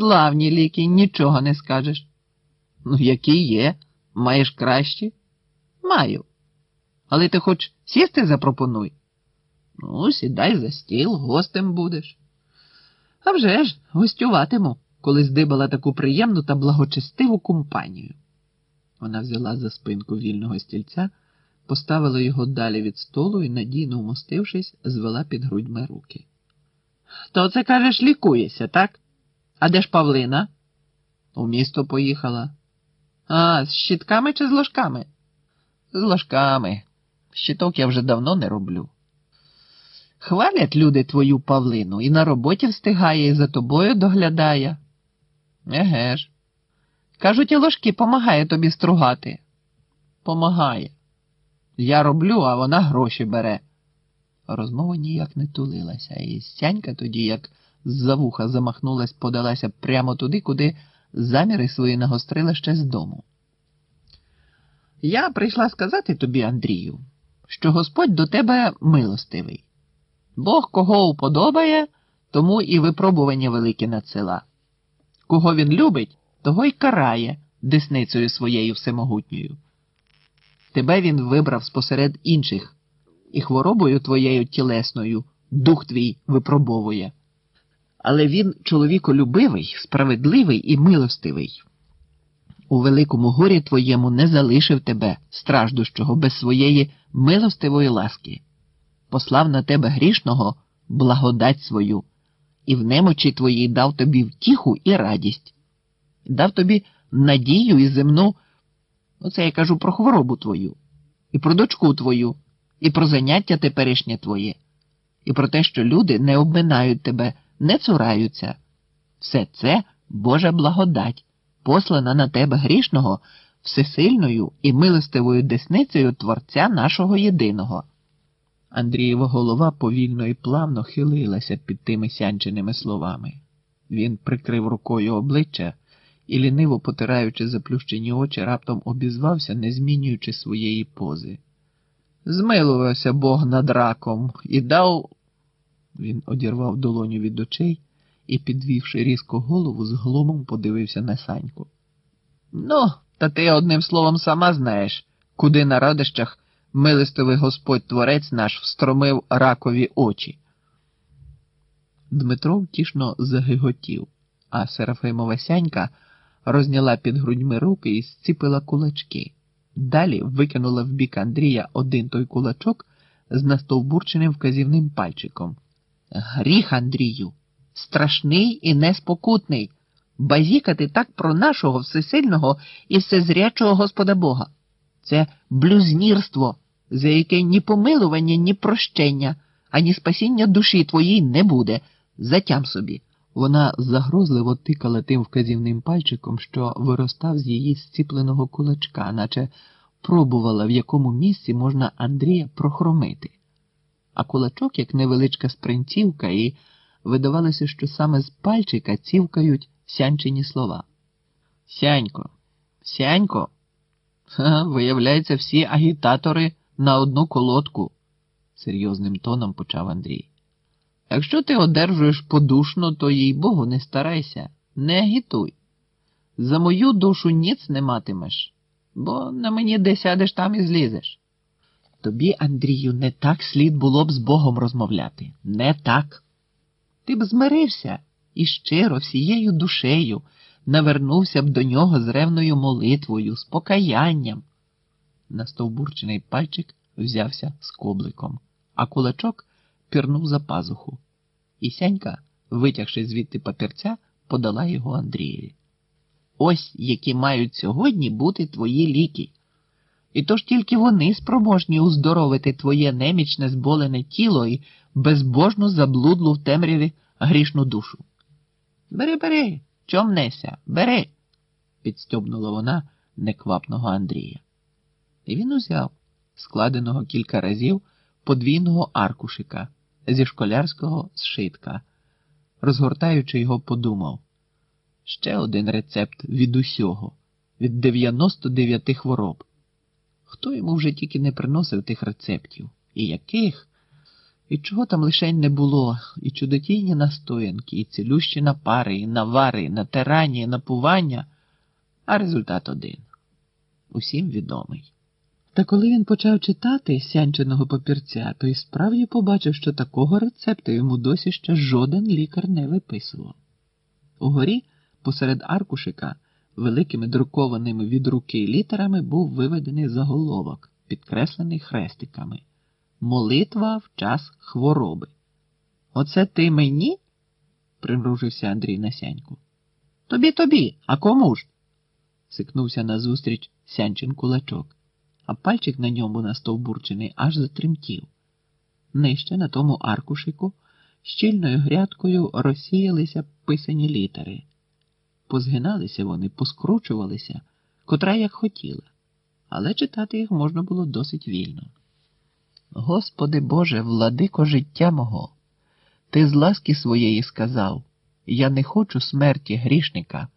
Славні ліки, нічого не скажеш. Ну, які є? Маєш кращі? Маю. Але ти хоч сісти запропонуй. Ну, сідай за стіл, гостем будеш. А вже ж, гостюватиму, коли здибала таку приємну та благочестиву компанію. Вона взяла за спинку вільного стільця, поставила його далі від столу і, надійно вмостившись, звела під грудьми руки. То це, кажеш, лікуєшся, так? А де ж Павлина? У місто поїхала. А, з щітками чи з ложками? З ложками. Щиток я вже давно не роблю. Хвалять люди твою Павлину і на роботі встигає, і за тобою доглядає. Еге ж. Кажуть, і ложки помагає тобі стругати. Помагає. Я роблю, а вона гроші бере. Розмова ніяк не тулилася, і сянька тоді, як з-за вуха замахнулась, подалася прямо туди, куди заміри свої нагострила ще з дому. Я прийшла сказати тобі, Андрію, що Господь до тебе милостивий. Бог кого уподобає, тому і випробування великі надсила. Кого він любить, того й карає десницею своєю всемогутньою. Тебе він вибрав спосеред інших, і хворобою твоєю тілесною дух твій випробовує. Але він чоловіколюбивий, справедливий і милостивий. У великому горі твоєму не залишив тебе, страждущого, без своєї милостивої ласки, послав на тебе грішного благодать свою, і в немочі твоїй дав тобі втіху і радість, дав тобі надію і земну, оце я кажу про хворобу твою, і про дочку твою, і про заняття теперішнє твоє, і про те, що люди не обминають тебе, не цураються. Все це Божа благодать послана на тебе грішного всесильною і милостивою десницею Творця нашого єдиного. Андрієва голова повільно і плавно хилилася під тими сянченими словами. Він прикрив рукою обличчя і, ліниво потираючи заплющені очі, раптом обізвався, не змінюючи своєї пози. Змилувався Бог над раком і дав. Він одірвав долоню від очей і, підвівши різко голову, з глумом подивився на Саньку. Ну, та ти одним словом сама знаєш, куди на радищах милистивий Господь Творець наш встромив ракові очі. Дмитро втішно загиготів, а Серафимова сянька розняла під грудьми руки і зціпила кулачки. Далі викинула в бік Андрія один той кулачок з настовбурченим вказівним пальчиком. Гріх, Андрію, страшний і неспокутний, базікати так про нашого всесильного і всезрячого Господа Бога. Це блюзнірство, за яке ні помилування, ні прощення, ані спасіння душі твоїй не буде. Затям собі. Вона загрозливо тикала тим вказівним пальчиком, що виростав з її зціпленого кулачка, наче пробувала, в якому місці можна Андрія прохромити. А кулачок, як невеличка спринцівка, і видавалося, що саме з пальчика цівкають сянчені слова. Сянько, сянько. Виявляється, всі агітатори на одну колодку, серйозним тоном почав Андрій. Якщо ти одержуєш подушно, то їй Богу не старайся, не агітуй. За мою душу ніц не матимеш, бо на мені де сядеш, там і злізеш. Тобі, Андрію, не так слід було б з Богом розмовляти, не так. Ти б змирився і щиро, всією душею навернувся б до нього з ревною молитвою, з покаянням. Настовбурчений пальчик взявся з кобликом, а кулачок пірнув за пазуху. І сянька, витягши звідти папірця, подала його Андрієві. Ось які мають сьогодні бути твої ліки. І то ж тільки вони спроможні уздоровити твоє немічне зболене тіло і безбожну заблудлу в темряві грішну душу. Бери, бери, чомнеся, бери, підстьобнула вона неквапного Андрія. І він узяв складеного кілька разів подвійного аркушика зі школярського зшитка. Розгортаючи його, подумав ще один рецепт від усього, від 99 хвороб. Хто йому вже тільки не приносив тих рецептів? І яких? І чого там лишень не було, і чудотійні настоянки, і цілющі напари, і навари, і натирання, і напування, а результат один. Усім відомий. Та коли він почав читати сянченого папірця, то й справді побачив, що такого рецепту йому досі ще жоден лікар не виписував. Угорі, посеред аркушика, великими друкованими від руки літерами був виведений заголовок, підкреслений хрестиками. Молитва в час хвороби. Оце ти мені? примружився Андрій на сяньку. Тобі тобі, а кому ж? сикнувся назустріч сянчин кулачок, а пальчик на ньому настовбурчений аж затремтів. Нижче на тому аркушику щільною грядкою розсіялися писані літери. Позгиналися вони, поскручувалися, котра як хотіла, але читати їх можна було досить вільно. Господи Боже, владико життя мого, ти з ласки своєї сказав, я не хочу смерті грішника.